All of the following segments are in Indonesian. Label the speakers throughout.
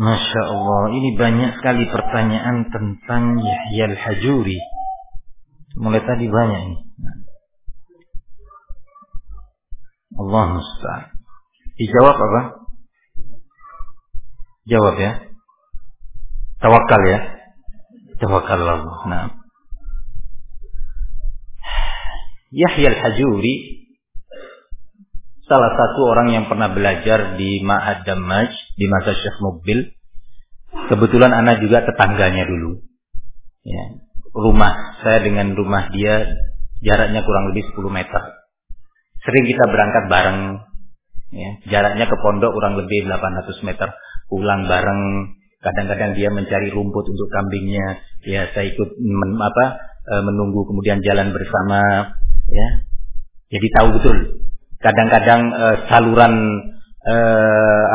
Speaker 1: Masya Allah, ini banyak sekali pertanyaan tentang Yahya al-Hajuri. Mulai tadi banyak ini. Allah musta'an. Dijawab apa? Jawab ya. Tawakal ya. Tawakal Allah. Nah. Yahya al-Hajuri salah satu orang yang pernah belajar di Ma'ad Damaj di masa Syekh Mobil. Kebetulan anak juga tetangganya dulu. Ya. Rumah saya dengan rumah dia jaraknya kurang lebih 10 meter. Sering kita berangkat bareng. Ya. Jaraknya ke pondok kurang lebih 800 meter. Pulang bareng. Kadang-kadang dia mencari rumput untuk kambingnya. Ya, saya ikut men, apa, e, menunggu kemudian jalan bersama. Ya, jadi tahu betul. Kadang-kadang e, saluran e,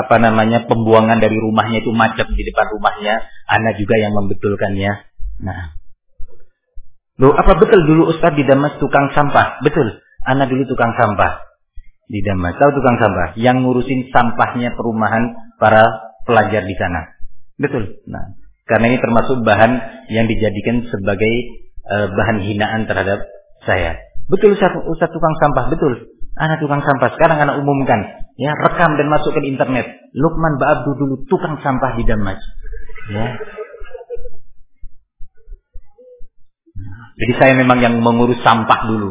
Speaker 1: apa namanya pembuangan dari rumahnya itu macet di depan rumahnya. Anak juga yang membetulkannya. Nah, Loh, apa betul dulu Ustaz di Damas tukang sampah? Betul. Anak dulu tukang sampah di Damas. Tahu tukang sampah? Yang ngurusin sampahnya perumahan para pelajar di sana. Betul. Nah, karena ini termasuk bahan yang dijadikan sebagai uh, bahan hinaan terhadap saya. Betul Ustaz, Ustaz tukang sampah, betul. Anak tukang sampah. Sekarang anak umumkan, ya rekam dan masuk ke internet. Lukman Ba'abdu dulu tukang sampah di Damas. Ya. Jadi saya memang yang mengurus sampah dulu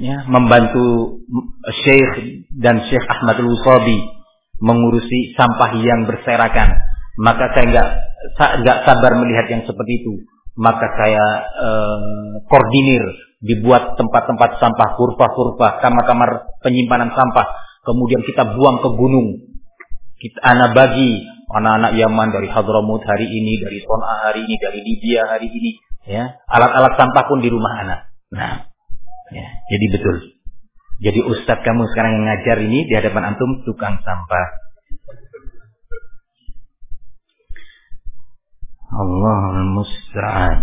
Speaker 1: ya, membantu Syekh dan Syekh Ahmad Lusabi mengurusi sampah yang berserakan. Maka saya nggak nggak sabar melihat yang seperti itu. Maka saya eh, koordinir dibuat tempat-tempat sampah, kurva-kurva, kamar-kamar penyimpanan sampah. Kemudian kita buang ke gunung. Kita anak bagi anak-anak Yaman dari Hadramut hari ini, dari Son'a hari ini, dari Libya hari ini. Ya, alat-alat sampah pun di rumah anak. Nah, Ya, jadi betul. Jadi ustadz kamu sekarang yang ngajar ini di hadapan antum tukang sampah. Allah musta'an.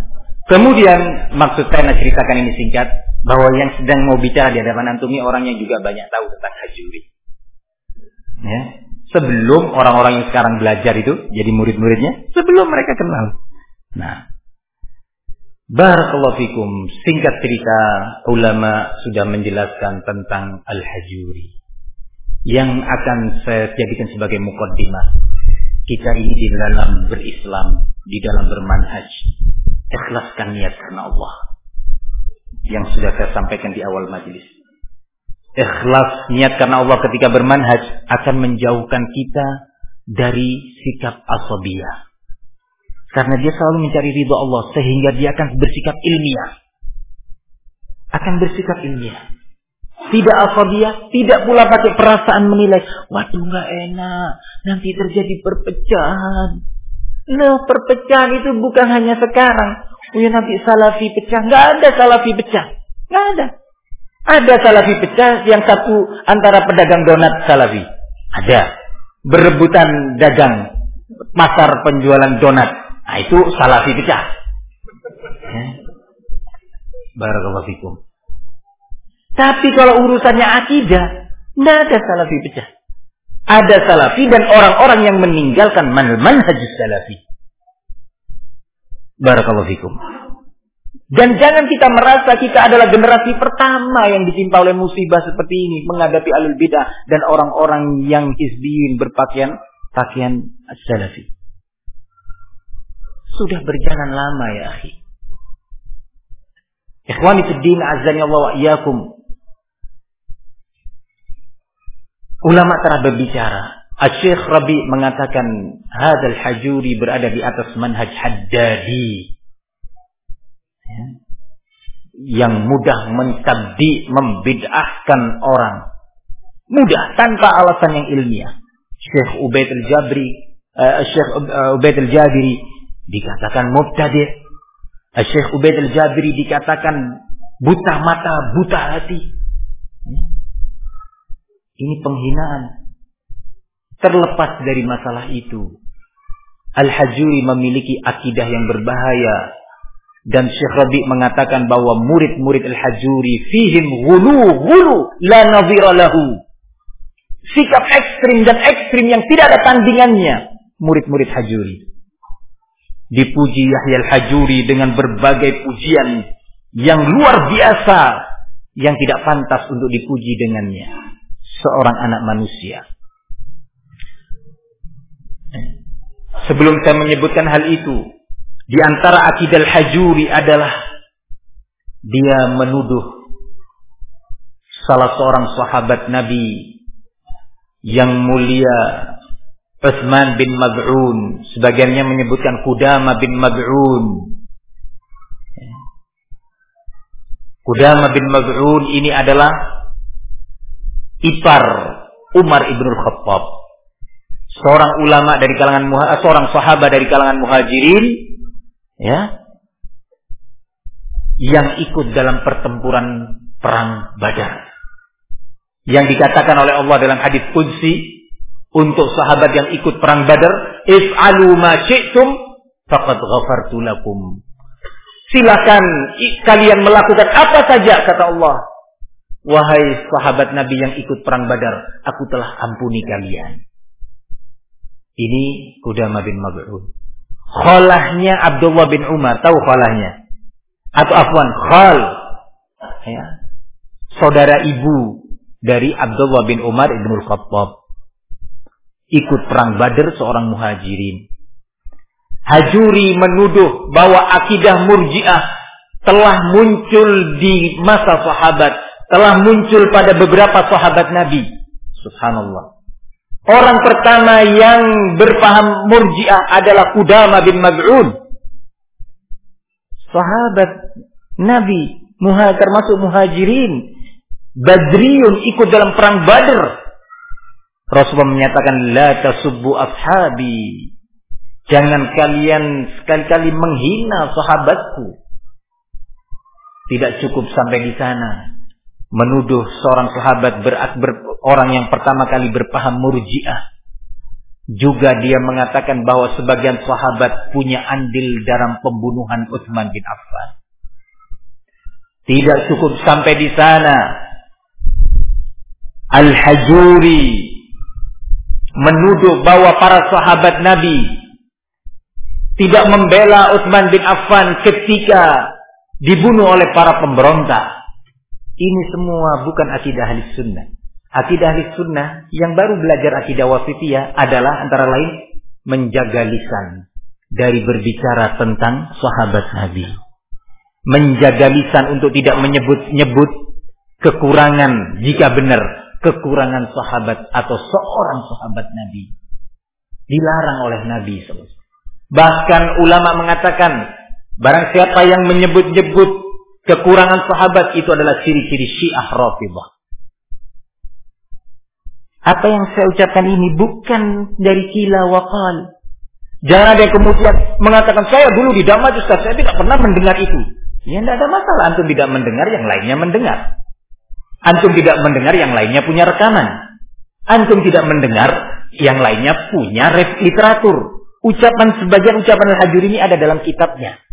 Speaker 1: Kemudian maksud saya nak ceritakan ini singkat bahwa yang sedang mau bicara di hadapan antum ini orang yang juga banyak tahu tentang hajuri. Ya. Sebelum orang-orang yang sekarang belajar itu jadi murid-muridnya, sebelum mereka kenal. Nah, Barakallahu fikum. Singkat cerita, ulama sudah menjelaskan tentang al-hajuri. Yang akan saya jadikan sebagai mukaddimah. Kita ini di dalam berislam, di dalam bermanhaj. Ikhlaskan niat karena Allah. Yang sudah saya sampaikan di awal majlis. Ikhlas niat karena Allah ketika bermanhaj akan menjauhkan kita dari sikap asabiyah karena dia selalu mencari ridho Allah sehingga dia akan bersikap ilmiah. Akan bersikap ilmiah. Tidak dia, tidak pula pakai perasaan menilai. Waduh nggak enak, nanti terjadi perpecahan. Nah, perpecahan itu bukan hanya sekarang. Oh ya nanti salafi pecah. Nggak ada salafi pecah. Nggak ada. Ada salafi pecah yang satu antara pedagang donat salafi. Ada. Berebutan dagang pasar penjualan donat. Nah itu salafi pecah. Ya. Barakallahu fikum. Tapi kalau urusannya akidah, tidak ada salafi pecah. Ada salafi dan orang-orang yang meninggalkan man manhaj salafi. Barakallahu fikum. Dan jangan kita merasa kita adalah generasi pertama yang ditimpa oleh musibah seperti ini menghadapi alul bidah dan orang-orang yang hizbiyin berpakaian pakaian salafi. Sudah berjalan lama ya akhi. Ikhwani fiddin azani Allah wa. Ulama telah berbicara. Al-Syekh Rabi mengatakan hadal hajuri berada di atas manhaj haddadi. Ya. Yang mudah mentabdi, membid'ahkan orang. Mudah tanpa alasan yang ilmiah. Syekh Ubaid al-Jabri, uh, Syekh Ubaid al-Jabiri dikatakan mubtadi'. Syekh Ubaid al-Jabiri dikatakan buta mata, buta hati. Ya. Ini penghinaan. Terlepas dari masalah itu. Al-Hajuri memiliki akidah yang berbahaya. Dan Syekh Rabi mengatakan bahwa murid-murid Al-Hajuri fihim gulu, gulu, la nazira lahu. Sikap ekstrim dan ekstrim yang tidak ada tandingannya murid-murid Hajuri. Dipuji Yahya al-Hajuri dengan berbagai pujian yang luar biasa yang tidak pantas untuk dipuji dengannya. Seorang anak manusia. Sebelum saya menyebutkan hal itu, di antara akidah al-Hajuri adalah dia menuduh salah seorang sahabat Nabi yang mulia Utsman bin Mab'un, sebagiannya menyebutkan Kudama bin Mab'un. Kudama bin Mab'un ini adalah ipar Umar ibn Khattab. Seorang ulama dari kalangan eh, seorang sahabat dari kalangan muhajirin ya yang ikut dalam pertempuran perang Badar. Yang dikatakan oleh Allah dalam hadis qudsi untuk sahabat yang ikut perang Badar, if'alu ma syi'tum faqad ghafartu. Silakan kalian melakukan apa saja kata Allah. Wahai sahabat Nabi yang ikut perang Badar, aku telah ampuni kalian. Ini Kudama bin Mab'ud. Khalahnya Abdullah bin Umar, tahu khalahnya? Atau afwan, khal. Ya. Saudara ibu dari Abdullah bin Umar ibn Khattab ikut perang Badar seorang muhajirin. Hajuri menuduh bahwa akidah murjiah telah muncul di masa sahabat, telah muncul pada beberapa sahabat Nabi. Subhanallah. Orang pertama yang berpaham murjiah adalah Kudama bin Mag'ud. Sahabat Nabi, muhajir termasuk muhajirin. Badriun ikut dalam perang Badr Rasulullah menyatakan la tasubbu ashabi. Jangan kalian sekali-kali menghina sahabatku. Tidak cukup sampai di sana. Menuduh seorang sahabat ber, ber, orang yang pertama kali berpaham murjiah. Juga dia mengatakan bahwa sebagian sahabat punya andil dalam pembunuhan Utsman bin Affan. Tidak cukup sampai di sana. Al-Hajuri menuduh bahwa para sahabat Nabi tidak membela Utsman bin Affan ketika dibunuh oleh para pemberontak. Ini semua bukan akidah ahli sunnah. Akidah ahli sunnah yang baru belajar akidah wasitiyah adalah antara lain menjaga lisan dari berbicara tentang sahabat Nabi. Menjaga lisan untuk tidak menyebut-nyebut kekurangan jika benar kekurangan sahabat atau seorang sahabat Nabi. Dilarang oleh Nabi Bahkan ulama mengatakan, barang siapa yang menyebut-nyebut kekurangan sahabat itu adalah ciri-ciri syiah rafidah. Apa yang saya ucapkan ini bukan dari kila wakal. Jangan ada yang kemudian mengatakan saya dulu di Damat Ustaz, saya tidak pernah mendengar itu. Ya tidak ada masalah antum tidak mendengar, yang lainnya mendengar. Antum tidak mendengar yang lainnya punya rekaman. Antum tidak mendengar yang lainnya punya literatur. Ucapan sebagian ucapan al-hajur ini ada dalam kitabnya.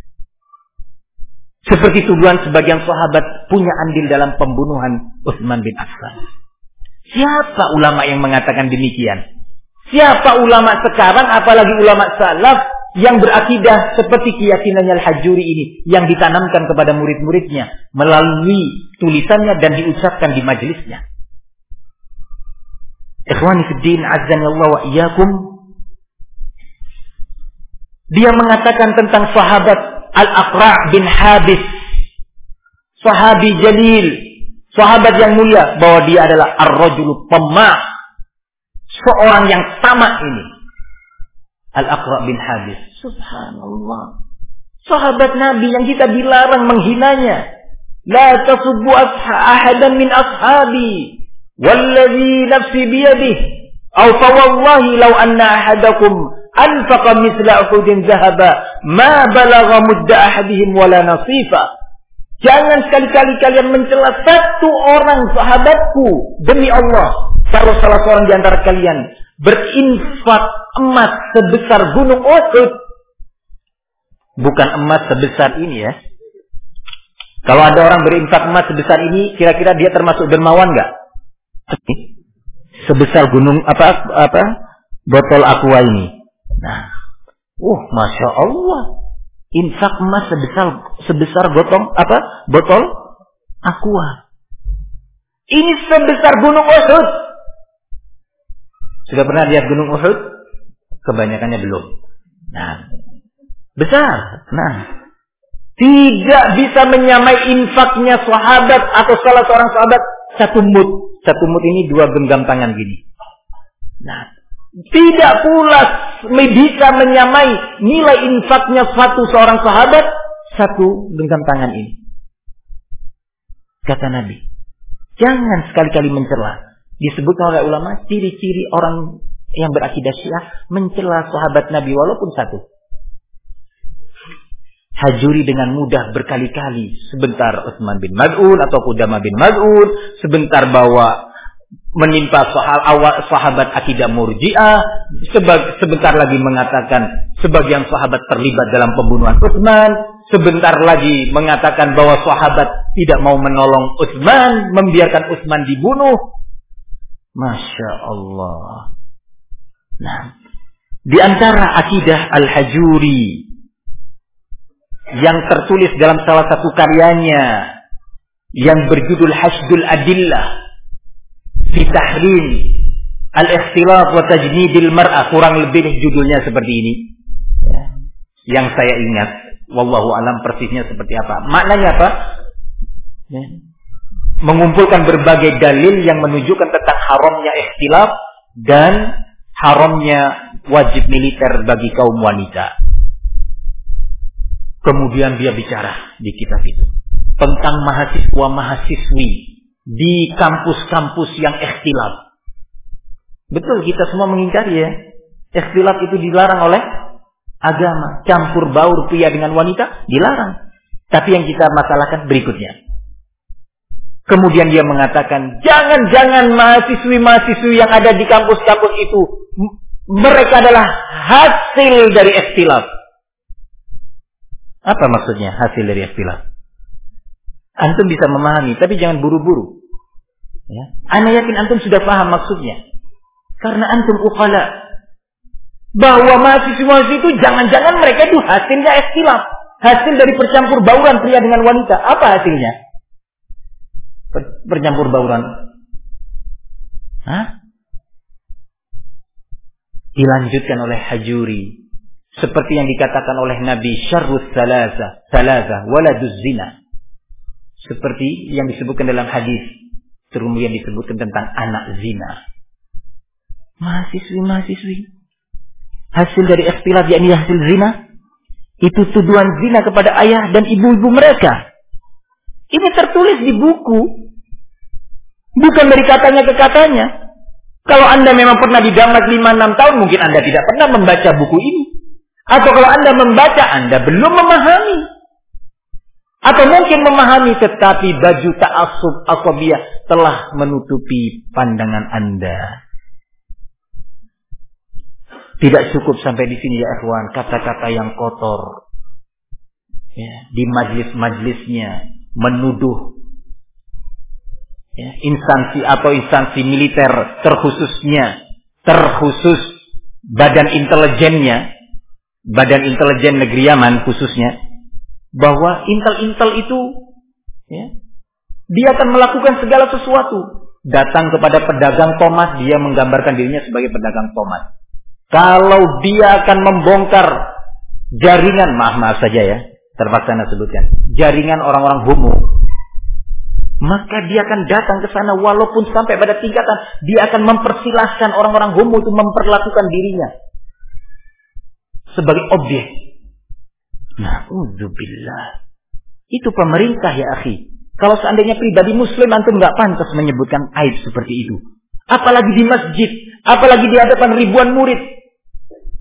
Speaker 1: Seperti tuduhan sebagian sahabat punya andil dalam pembunuhan Utsman bin Affan. Siapa ulama yang mengatakan demikian? Siapa ulama sekarang apalagi ulama salaf yang berakidah seperti keyakinannya Al-Hajuri ini yang ditanamkan kepada murid-muridnya melalui tulisannya dan diucapkan di majelisnya. Ikhwani fiddin azan Allah wa iyyakum. Dia mengatakan tentang sahabat Al-Aqra' bin Habis. Sahabi jalil, sahabat yang mulia bahwa dia adalah ar-rajulu pemah. Seorang yang tamak ini Al-Aqra bin Habis. Subhanallah. Sahabat Nabi yang kita dilarang menghinanya. La tasubbu ahadan min ashabi. Walladhi nafsi biyadih. Au fawallahi law anna ahadakum anfaqa misla uhudin zahaba. Ma balagha mudda ahadihim wala nasifa. Jangan sekali-kali kalian mencela satu orang sahabatku demi Allah. Kalau salah seorang di antara kalian berinfak emas sebesar gunung Uhud. Bukan emas sebesar ini ya. Kalau ada orang berinfak emas sebesar ini, kira-kira dia termasuk dermawan nggak? Sebesar gunung apa apa botol aqua ini. Nah, uh, masya Allah, infak emas sebesar sebesar gotong apa botol aqua. Ini sebesar gunung Uhud. Sudah pernah lihat gunung Uhud? Kebanyakannya belum. Nah, besar. Nah, tidak bisa menyamai infaknya sahabat atau salah seorang sahabat satu mut. Satu mut ini dua genggam tangan gini. Nah, tidak pula bisa menyamai nilai infaknya satu seorang sahabat satu genggam tangan ini. Kata Nabi, jangan sekali-kali mencela. Disebutkan oleh ulama ciri-ciri orang yang berakidah Syiah mencela sahabat Nabi walaupun satu hajuri dengan mudah berkali-kali. Sebentar Utsman bin Mad'un atau Qudama bin Mad'un, sebentar bawa menimpa soal awal sahabat akidah murjiah, sebentar lagi mengatakan sebagian sahabat terlibat dalam pembunuhan Utsman, sebentar lagi mengatakan bahwa sahabat tidak mau menolong Utsman, membiarkan Utsman dibunuh. Masya Allah. Nah, di antara akidah Al-Hajuri yang tertulis dalam salah satu karyanya yang berjudul Hasdul Adillah fi tahrim al-ikhtilaf wa tajnidil mar'ah kurang lebih judulnya seperti ini. Ya. yang saya ingat. Wallahu alam persisnya seperti apa. Maknanya apa? Ya. mengumpulkan berbagai dalil yang menunjukkan tentang haramnya ikhtilaf dan haramnya wajib militer bagi kaum wanita. Kemudian dia bicara di kitab itu tentang mahasiswa-mahasiswi di kampus-kampus yang ikhtilaf. Betul kita semua mengingkari ya. Ikhtilaf itu dilarang oleh agama. Campur baur pria dengan wanita dilarang. Tapi yang kita masalahkan berikutnya. Kemudian dia mengatakan, jangan-jangan mahasiswi-mahasiswi yang ada di kampus-kampus itu, mereka adalah hasil dari ikhtilaf. Apa maksudnya hasil dari ikhtilaf? Antum bisa memahami, tapi jangan buru-buru. Ya. Anda yakin antum sudah paham maksudnya. Karena antum ukhala. Bahwa mahasiswa itu jangan-jangan mereka itu hasilnya ikhtilaf. Hasil dari percampur bauran pria dengan wanita. Apa hasilnya? Per percampur bauran. Hah? Dilanjutkan oleh Hajuri seperti yang dikatakan oleh Nabi syarrus salaza, salaza, waladuz zina. Seperti yang disebutkan dalam hadis. Kemudian disebutkan tentang anak zina. Mahasiswi-mahasiswi. Hasil dari ikhtilaf yakni hasil zina. Itu tuduhan zina kepada ayah dan ibu-ibu mereka. Ini tertulis di buku. Bukan dari katanya ke katanya. Kalau Anda memang pernah di Damat 5-6 tahun, mungkin Anda tidak pernah membaca buku ini. Atau kalau Anda membaca, Anda belum memahami. Atau mungkin memahami tetapi baju ta'asub asabiyah telah menutupi pandangan Anda. Tidak cukup sampai di sini ya ikhwan, kata-kata yang kotor. Ya, di majlis-majlisnya menuduh ya, instansi atau instansi militer terkhususnya, terkhusus badan intelijennya Badan Intelijen Negeri Yaman khususnya bahwa intel-intel itu ya, dia akan melakukan segala sesuatu. Datang kepada pedagang tomat, dia menggambarkan dirinya sebagai pedagang tomat. Kalau dia akan membongkar jaringan, maaf maaf saja ya, terpaksa saya sebutkan, jaringan orang-orang homo, maka dia akan datang ke sana walaupun sampai pada tingkatan dia akan mempersilahkan orang-orang homo itu memperlakukan dirinya sebagai objek. Na'udzubillah. Itu pemerintah ya akhi. Kalau seandainya pribadi muslim antum nggak pantas menyebutkan aib seperti itu. Apalagi di masjid, apalagi di hadapan ribuan murid.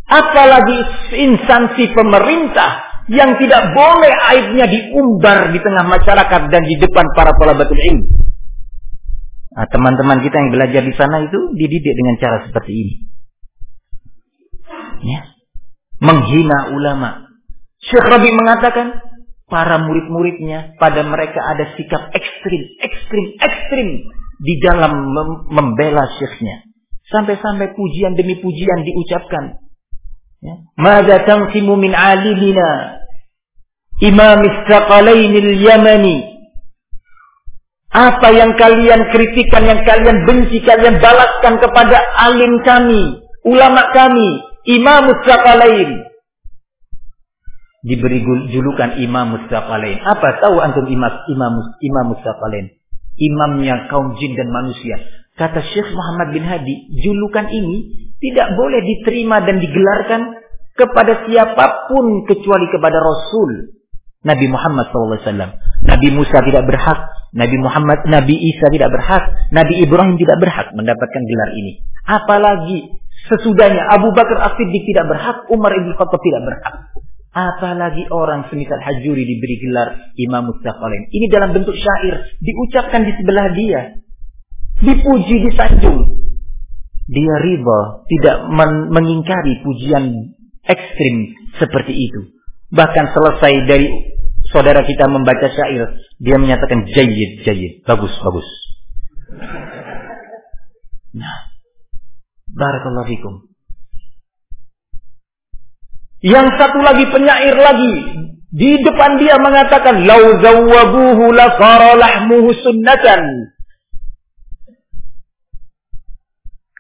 Speaker 1: Apalagi instansi pemerintah yang tidak boleh aibnya diumbar di tengah masyarakat dan di depan para pelabatul ilmu. Nah, teman-teman kita yang belajar di sana itu dididik dengan cara seperti ini. Ya menghina ulama. Syekh Rabi mengatakan para murid-muridnya pada mereka ada sikap ekstrim, ekstrim, ekstrim di dalam membela syekhnya. Sampai-sampai pujian demi pujian diucapkan. Ya. Mada tanqimu min alimina Imam Istaqalain al-Yamani apa yang kalian kritikan, yang kalian benci, kalian balaskan kepada alim kami, ulama kami, Imam Mustaqalain. Diberi julukan Imam Mustaqalain. Apa tahu antum Imam Imam Imam Mustaqalain? Imamnya kaum jin dan manusia. Kata Syekh Muhammad bin Hadi, julukan ini tidak boleh diterima dan digelarkan kepada siapa pun kecuali kepada Rasul Nabi Muhammad SAW. Nabi Musa tidak berhak, Nabi Muhammad, Nabi Isa tidak berhak, Nabi Ibrahim tidak berhak mendapatkan gelar ini. Apalagi sesudahnya Abu Bakar As-Siddiq tidak berhak, Umar Ibn Khattab tidak berhak. Apalagi orang semisal Hajuri diberi gelar Imam Mustaqalain. Ini dalam bentuk syair, diucapkan di sebelah dia. Dipuji, disanjung. Dia riba, tidak men mengingkari pujian ekstrim seperti itu. Bahkan selesai dari saudara kita membaca syair, dia menyatakan jayid, jayid, bagus, bagus. Nah, barakallahu fikum. Yang satu lagi penyair lagi di depan dia mengatakan lau zawwabuhu la lahmuhu sunnatan.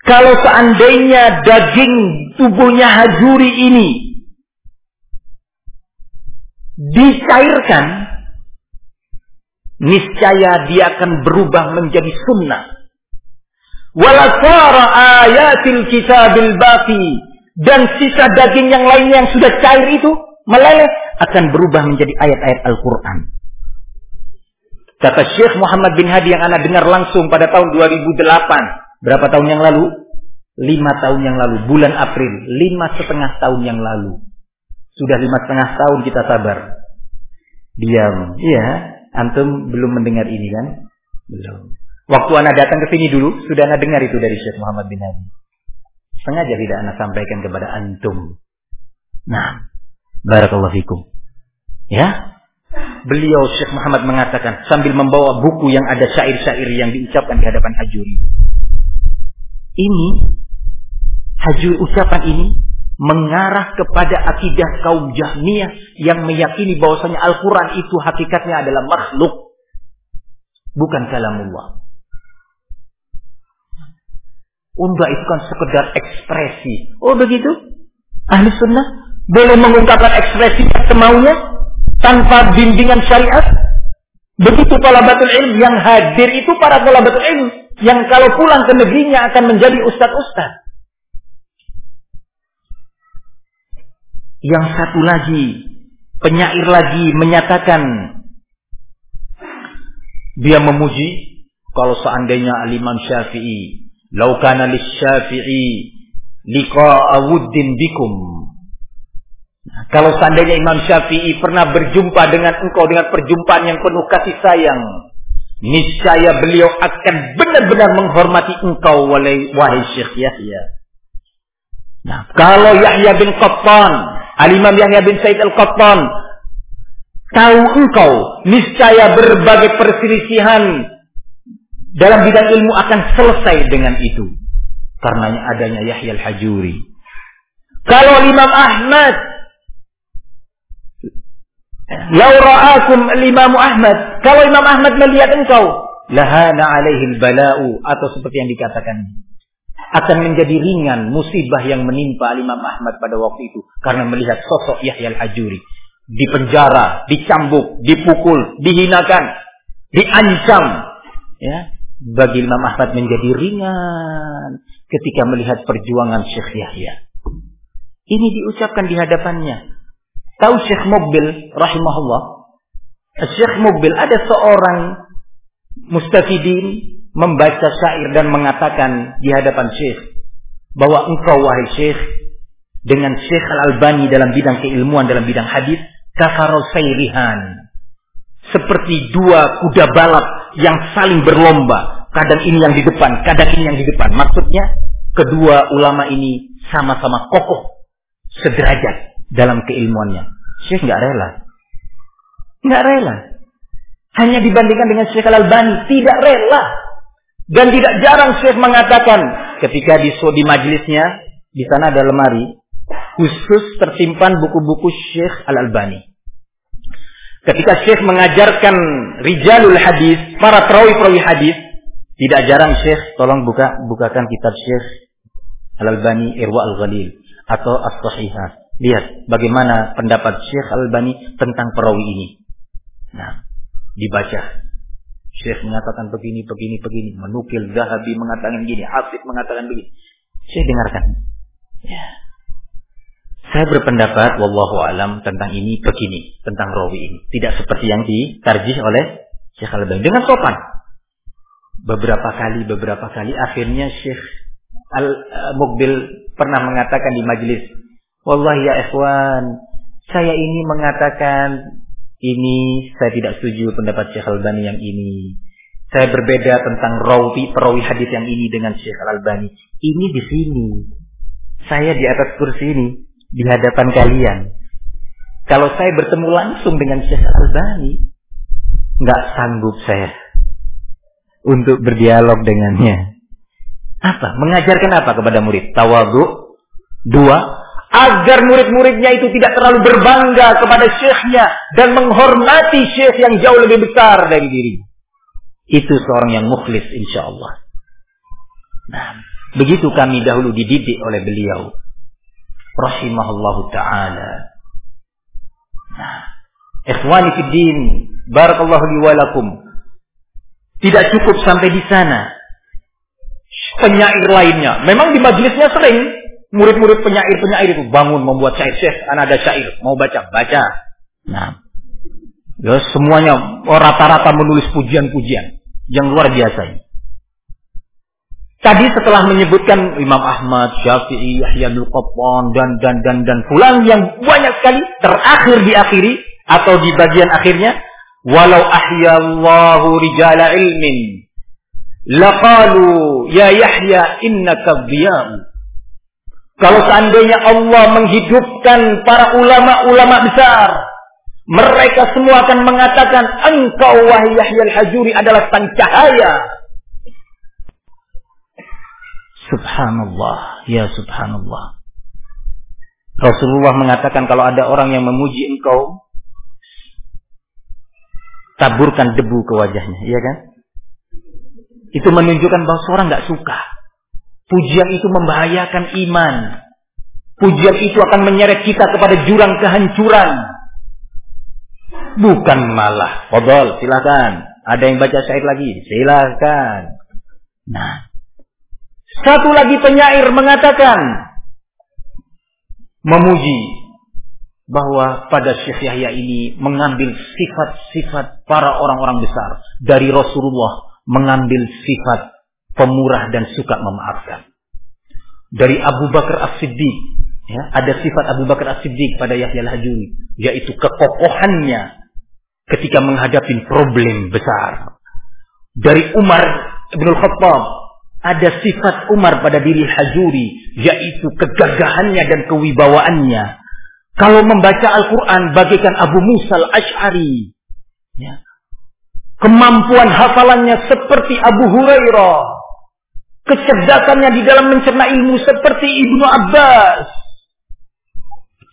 Speaker 1: Kalau seandainya daging tubuhnya hajuri ini dicairkan, niscaya dia akan berubah menjadi sunnah. Walasara ayatil kitabil baqi dan sisa daging yang lainnya yang sudah cair itu meleleh akan berubah menjadi ayat-ayat Al-Quran. Kata Syekh Muhammad bin Hadi yang anda dengar langsung pada tahun 2008. Berapa tahun yang lalu? Lima tahun yang lalu. Bulan April. Lima setengah tahun yang lalu. Sudah lima setengah tahun kita sabar. Diam. Iya. Antum belum mendengar ini kan? Belum. Waktu anak datang ke sini dulu, sudah anak dengar itu dari Syekh Muhammad bin Hadi. Sengaja tidak anak sampaikan kepada antum. Nah, barakallahu fikum. Ya, beliau Syekh Muhammad mengatakan sambil membawa buku yang ada syair-syair yang diucapkan di hadapan Hajuri. Ini Hajuri ucapan ini mengarah kepada akidah kaum Jahmiyah yang meyakini bahwasanya Al-Quran itu hakikatnya adalah makhluk. Bukan kalamullah. Unda itu kan sekedar ekspresi. Oh begitu? Ahli sunnah boleh mengungkapkan ekspresi semaunya tanpa bimbingan syariat. Begitu talabatul ilm yang hadir itu para talabatul ilm yang kalau pulang ke negerinya akan menjadi ustadz-ustadz. Yang satu lagi, penyair lagi menyatakan dia memuji kalau seandainya Al-Imam Syafi'i, "Lau kana Syafi'i liqa'a bikum." Kalau seandainya Imam Syafi'i pernah berjumpa dengan engkau dengan perjumpaan yang penuh kasih sayang, niscaya beliau akan benar-benar menghormati engkau wahai, wahai Syekh Yahya. Nah, kalau Yahya bin Qattan Al-Imam Yahya bin Said Al-Qattan. Tahu engkau, niscaya berbagai perselisihan dalam bidang ilmu akan selesai dengan itu. Karenanya adanya Yahya Al-Hajuri. Kalau Imam Ahmad Lau ra'akum Imam Ahmad. Kalau Imam Ahmad melihat engkau. Lahana alaihi bala'u. Atau seperti yang dikatakan akan menjadi ringan musibah yang menimpa Imam Ahmad pada waktu itu karena melihat sosok Yahya al-Hajuri di penjara, dicambuk, dipukul, dihinakan, diancam ya bagi Imam Ahmad menjadi ringan ketika melihat perjuangan Syekh Yahya. Ini diucapkan di hadapannya. Tahu Syekh Mobil rahimahullah? Syekh Mobil ada seorang mustafidin membaca syair dan mengatakan di hadapan Syekh bahwa engkau wahai Syekh dengan Syekh Al-Albani dalam bidang keilmuan dalam bidang hadis kafarosairihan seperti dua kuda balap yang saling berlomba. Kadang ini yang di depan kadang ini yang di depan. Maksudnya kedua ulama ini sama-sama kokoh sederajat dalam keilmuannya. Syekh nggak rela. Nggak rela. Hanya dibandingkan dengan Syekh Al-Albani tidak rela. Dan tidak jarang Syekh mengatakan ketika di di majelisnya, di sana ada lemari, khusus tersimpan buku-buku Syekh Al-Albani. Ketika Syekh mengajarkan rijalul hadis, para perawi-perawi hadis, tidak jarang Syekh tolong buka bukakan kitab Syekh Al-Albani Irwa Al-Ghalil atau As-Sahihah. Lihat bagaimana pendapat Syekh Al-Albani tentang perawi ini. Nah, dibaca. Syekh mengatakan begini, begini, begini. Menukil Zahabi mengatakan begini. Hafid mengatakan begini. Syekh dengarkan. Ya. Saya berpendapat, wallahu alam tentang ini begini, tentang rawi ini. Tidak seperti yang ditarjih oleh Syekh Al-Albani. Dengan sopan. Beberapa kali, beberapa kali. Akhirnya Syekh Al-Mukbil pernah mengatakan di majelis. Wallahi ya ikhwan, saya ini mengatakan ini saya tidak setuju pendapat Syekh Al-Albani yang ini. Saya berbeda tentang rawi perawi hadis yang ini dengan Syekh Al-Albani. Ini di sini. Saya di atas kursi ini di hadapan kalian. Kalau saya bertemu langsung dengan Syekh Al-Albani, nggak sanggup saya untuk berdialog dengannya. Apa? Mengajarkan apa kepada murid? Tawadu. Dua, agar murid-muridnya itu tidak terlalu berbangga kepada syekhnya dan menghormati syekh yang jauh lebih besar dari diri. Itu seorang yang mukhlis insya Allah. Nah, begitu kami dahulu dididik oleh beliau. Rahimahullah ta'ala. Nah, ikhwani fiddin, barakallahu liwalakum. Tidak cukup sampai di sana. Penyair lainnya. Memang di majelisnya sering murid-murid penyair-penyair itu bangun membuat syair syekh anak ada syair mau baca baca nah ya semuanya oh, rata-rata menulis pujian-pujian yang luar biasa ini tadi setelah menyebutkan Imam Ahmad Syafi'i Yahya bin Qattan dan dan dan dan pulang yang banyak sekali terakhir diakhiri atau di bagian akhirnya walau ahyallahu rijala ilmin laqalu ya Yahya innaka dhiya'u kalau seandainya Allah menghidupkan para ulama-ulama besar, mereka semua akan mengatakan engkau wahai Yahya al-Hajuri adalah sang cahaya. Subhanallah, ya subhanallah. Rasulullah mengatakan kalau ada orang yang memuji engkau, taburkan debu ke wajahnya, iya kan? Itu menunjukkan bahwa seorang nggak suka. Pujian itu membahayakan iman. Pujian itu akan menyeret kita kepada jurang kehancuran. Bukan malah. Fadol, silakan. Ada yang baca syair lagi? Silakan. Nah. Satu lagi penyair mengatakan. Memuji. Bahwa pada Syekh Yahya ini mengambil sifat-sifat para orang-orang besar. Dari Rasulullah. Mengambil sifat pemurah dan suka memaafkan. Dari Abu Bakar As-Siddiq, ya, ada sifat Abu Bakar As-Siddiq pada Yahya Al-Hajuri, yaitu kekokohannya ketika menghadapi problem besar. Dari Umar Ibn Khattab, ada sifat Umar pada diri Hajuri, yaitu kegagahannya dan kewibawaannya. Kalau membaca Al-Quran bagaikan Abu Musa Al-Ash'ari. Ya. Kemampuan hafalannya seperti Abu Hurairah kecerdasannya di dalam mencerna ilmu seperti Ibnu Abbas.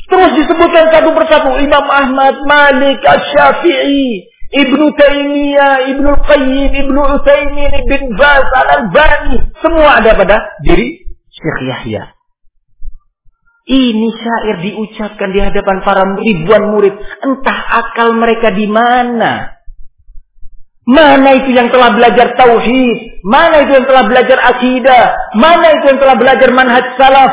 Speaker 1: Terus disebutkan satu persatu Imam Ahmad, Malik, Asy-Syafi'i, Ibnu Taimiyah, Ibnu Qayyim, Ibnu Utsaimin, Ibn Baz, Al-Albani, semua ada pada diri Syekh Yahya. Ini syair diucapkan di hadapan para ribuan murid. Entah akal mereka di mana. Mana itu yang telah belajar tauhid? Mana itu yang telah belajar akidah? Mana itu yang telah belajar manhaj salaf?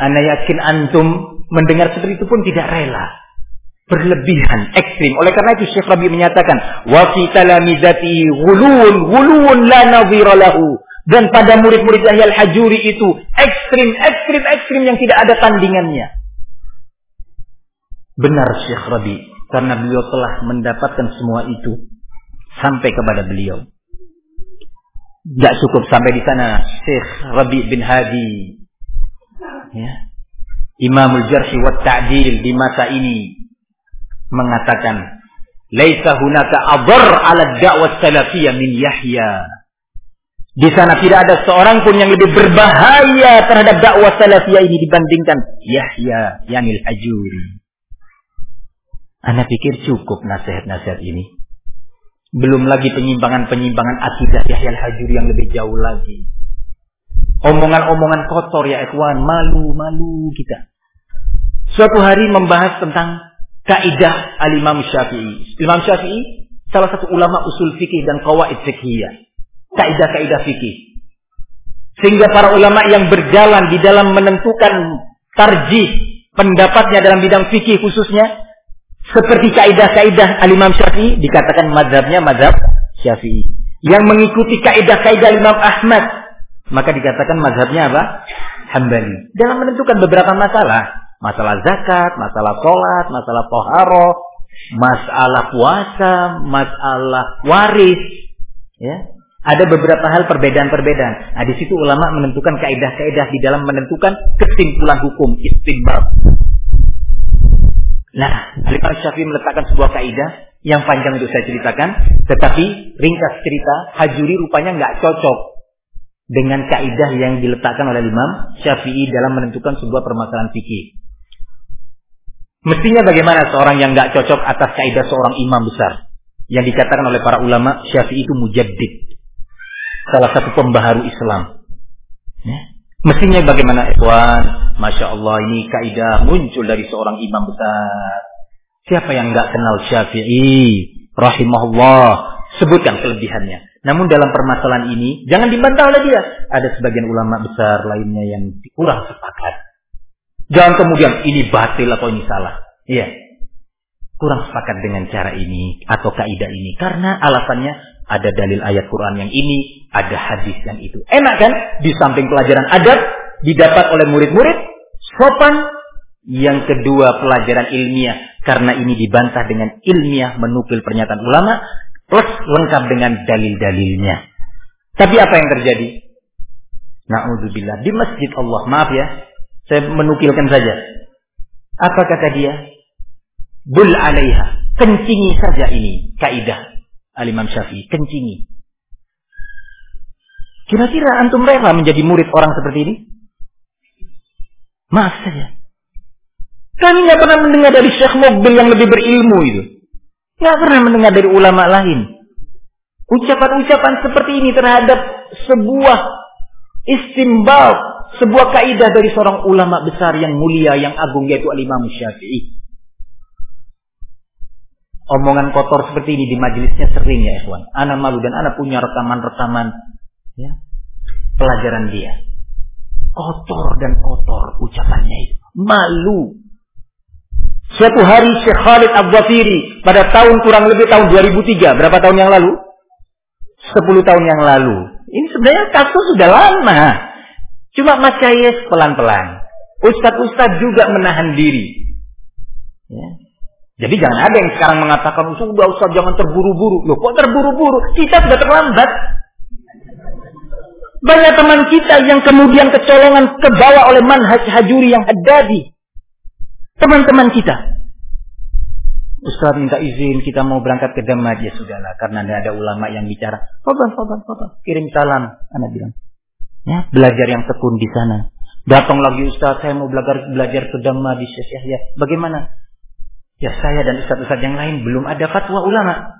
Speaker 1: Anda yakin antum mendengar seperti itu pun tidak rela. Berlebihan, ekstrim. Oleh karena itu Syekh Rabi menyatakan, wa fi talamizati ghulun, ghulun la nadhira lahu. Dan pada murid-murid Yahya al-Hajuri itu ekstrim, ekstrim, ekstrim yang tidak ada tandingannya. Benar Syekh Rabi karena beliau telah mendapatkan semua itu sampai kepada beliau. Tidak cukup sampai di sana Syekh Rabi bin Hadi ya. Imamul Jarhi wa Ta'dil di masa ini mengatakan Laisa hunaka adar ala da'wah salafiyah min Yahya Di sana tidak ada seorang pun yang lebih berbahaya terhadap dakwah salafiyah ini dibandingkan Yahya Yanil Hajuri. Anda pikir cukup nasihat-nasihat ini? Belum lagi penyimpangan-penyimpangan akidah Yahya Al-Hajuri yang lebih jauh lagi. Omongan-omongan kotor ya ikhwan, malu-malu kita. Suatu hari membahas tentang kaidah al-Imam Syafi'i. Imam Syafi'i salah satu ulama usul fikih dan qawaid fikhiyah kaidah-kaidah fikih. Sehingga para ulama yang berjalan di dalam menentukan tarjih pendapatnya dalam bidang fikih khususnya seperti kaidah-kaidah Al-Imam Syafi'i dikatakan mazhabnya mazhab Syafi'i. Yang mengikuti kaidah-kaidah Imam Ahmad maka dikatakan mazhabnya apa? Hambali. Dalam menentukan beberapa masalah, masalah zakat, masalah sholat, masalah toharo, masalah puasa, masalah waris, ya ada beberapa hal perbedaan-perbedaan. Nah, di situ ulama menentukan kaidah-kaidah di dalam menentukan kesimpulan hukum istinbat. Nah, Al-Imam Syafi'i meletakkan sebuah kaidah yang panjang untuk saya ceritakan, tetapi ringkas cerita, Hajuri rupanya nggak cocok dengan kaidah yang diletakkan oleh Imam Syafi'i dalam menentukan sebuah permasalahan fikih. Mestinya bagaimana seorang yang nggak cocok atas kaidah seorang imam besar yang dikatakan oleh para ulama Syafi'i itu mujaddid salah satu pembaharu Islam. Ya. Mestinya bagaimana ikhwan? Masya Allah ini kaidah muncul dari seorang imam besar. Siapa yang nggak kenal Syafi'i? Rahimahullah. Sebutkan kelebihannya. Namun dalam permasalahan ini, jangan dibantah oleh dia. Ada sebagian ulama besar lainnya yang kurang sepakat. Jangan kemudian ini batil atau ini salah. Iya. Kurang sepakat dengan cara ini atau kaidah ini. Karena alasannya ada dalil ayat Quran yang ini, ada hadis yang itu. Enak kan? Di samping pelajaran adab didapat oleh murid-murid, sopan. Yang kedua pelajaran ilmiah karena ini dibantah dengan ilmiah menukil pernyataan ulama plus lengkap dengan dalil-dalilnya. Tapi apa yang terjadi? Na'udzubillah di masjid Allah. Maaf ya, saya menukilkan saja. Apa kata dia? Bul alaiha. Kencingi saja ini kaidah Al-Imam Syafi'i, kencingi. Kira-kira antum rela menjadi murid orang seperti ini? Maaf saja. Kami nggak pernah mendengar dari Syekh Mobil yang lebih berilmu itu. Nggak pernah mendengar dari ulama lain. Ucapan-ucapan seperti ini terhadap sebuah istimbal, sebuah kaidah dari seorang ulama besar yang mulia, yang agung yaitu Al-Imam Syafi'i omongan kotor seperti ini di majelisnya sering ya ikhwan. Anak malu dan anak punya rekaman-rekaman ya, pelajaran dia. Kotor dan kotor ucapannya itu. Malu. Suatu hari Syekh Khalid Abwafiri pada tahun kurang lebih tahun 2003, berapa tahun yang lalu? 10 tahun yang lalu. Ini sebenarnya kasus sudah lama. Cuma Mas Syayes pelan-pelan. Ustadz-ustadz juga menahan diri. Ya. Jadi jangan ada yang sekarang mengatakan, sudah usah jangan terburu-buru. Loh kok terburu-buru? Kita sudah terlambat. Banyak teman kita yang kemudian kecolongan kebawa oleh manhaj hajuri yang hadadi. Teman-teman kita. Ustaz minta izin kita mau berangkat ke Damad. Ya sudahlah. Karena ada ulama yang bicara. Fadal. Kirim salam. Anak bilang. Ya, belajar yang tekun di sana. Datang lagi Ustaz, saya mau belajar belajar Damad di Syekh Yahya. Bagaimana? Ya saya dan ustaz-ustaz yang lain belum ada fatwa ulama.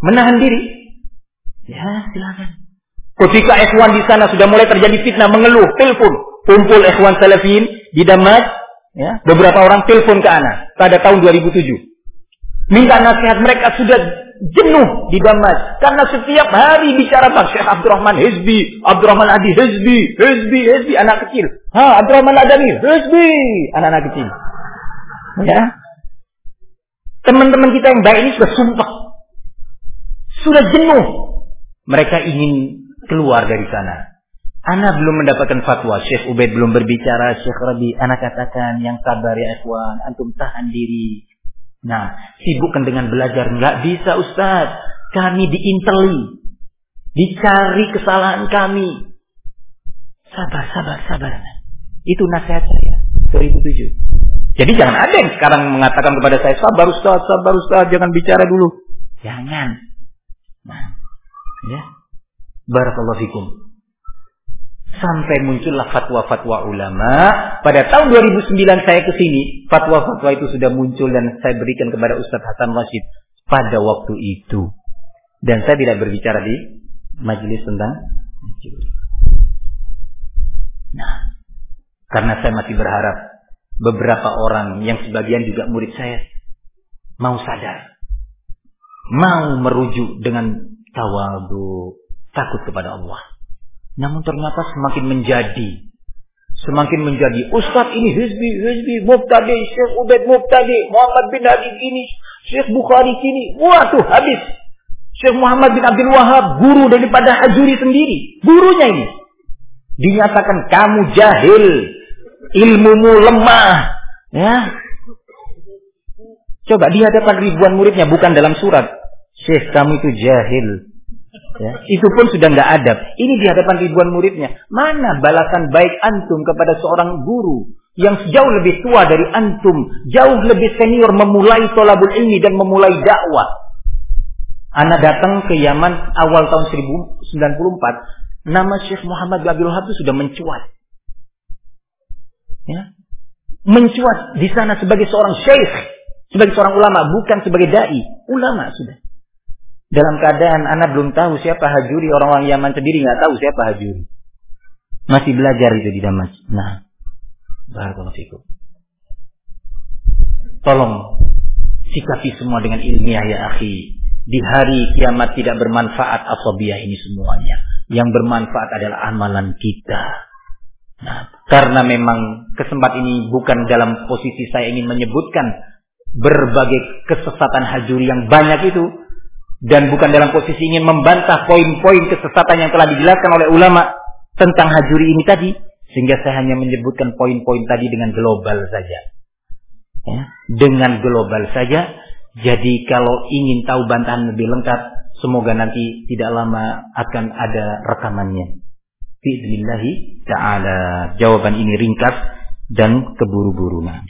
Speaker 1: Menahan diri. Ya silakan. Ketika ikhwan di sana sudah mulai terjadi fitnah mengeluh, telepon, kumpul ikhwan salafin di Damaj, ya, beberapa orang telepon ke ana pada tahun 2007. Minta nasihat mereka sudah jenuh di Damaj karena setiap hari bicara Pak Syekh Abdurrahman Hizbi, Abdurrahman Adi Hizbi, Hizbi, Hizbi anak kecil. Ha, Abdurrahman Adami Hizbi, anak-anak kecil. Ya, Teman-teman kita yang baik ini sudah sumpah. Sudah jenuh. Mereka ingin keluar dari sana. Anak belum mendapatkan fatwa. Syekh Ubaid belum berbicara. Syekh Rabi, anak katakan yang sabar ya ikhwan. Antum tahan diri. Nah, sibukkan dengan belajar. Nggak bisa Ustaz. Kami diinteli. Dicari kesalahan kami. Sabar, sabar, sabar. Itu nasihat saya. 2007. Jadi jangan ada yang sekarang mengatakan kepada saya, sabar Ustaz, sabar Ustaz, jangan bicara dulu. Jangan. Nah, ya. Barakallahu fikum. Sampai muncullah fatwa-fatwa ulama. Pada tahun 2009 saya ke sini, fatwa-fatwa itu sudah muncul dan saya berikan kepada Ustadz Hasan Rashid pada waktu itu. Dan saya tidak berbicara di majelis tentang Nah, karena saya masih berharap beberapa orang yang sebagian juga murid saya mau sadar, mau merujuk dengan tawadu, takut kepada Allah. Namun ternyata semakin menjadi semakin menjadi Ustadz ini hizbi, hizbi, mubtadi, Syekh Ubaid mubtadi, Muhammad bin Habib ini, Syekh Bukhari sini. Waduh, habis. Syekh Muhammad bin Abdul Wahab, guru daripada Hajuri sendiri. Gurunya ini. Dinyatakan kamu jahil. Ilmumu lemah. Ya. Coba di hadapan ribuan muridnya, bukan dalam surat. Syekh kamu itu jahil. Ya, itu pun sudah nggak adab. Ini di hadapan ribuan muridnya. Mana balasan baik antum kepada seorang guru yang jauh lebih tua dari antum, jauh lebih senior memulai tolabul ilmi dan memulai dakwah. Anda datang ke Yaman awal tahun 1094, nama Syekh Muhammad bin Abdul sudah mencuat. Ya. Mencuat di sana sebagai seorang syekh, sebagai seorang ulama, bukan sebagai dai, ulama sudah. Dalam keadaan anak belum tahu siapa Hajuri, orang-orang Yaman sendiri nggak tahu siapa Hajuri. Masih belajar itu di Damas. Nah, barakallahu fikum. Tolong sikapi semua dengan ilmiah ya akhi. Di hari kiamat tidak bermanfaat asobiyah ini semuanya. Yang bermanfaat adalah amalan kita. Nah, karena memang kesempatan ini bukan dalam posisi saya ingin menyebutkan berbagai kesesatan hajuri yang banyak itu, dan bukan dalam posisi ingin membantah poin-poin kesesatan yang telah dijelaskan oleh ulama tentang hajuri ini tadi sehingga saya hanya menyebutkan poin-poin tadi dengan global saja. Ya, dengan global saja. Jadi kalau ingin tahu bantahan lebih lengkap semoga nanti tidak lama akan ada rekamannya. Bismillah ta'ala. Jawaban ini ringkas dan keburu-buru. nah.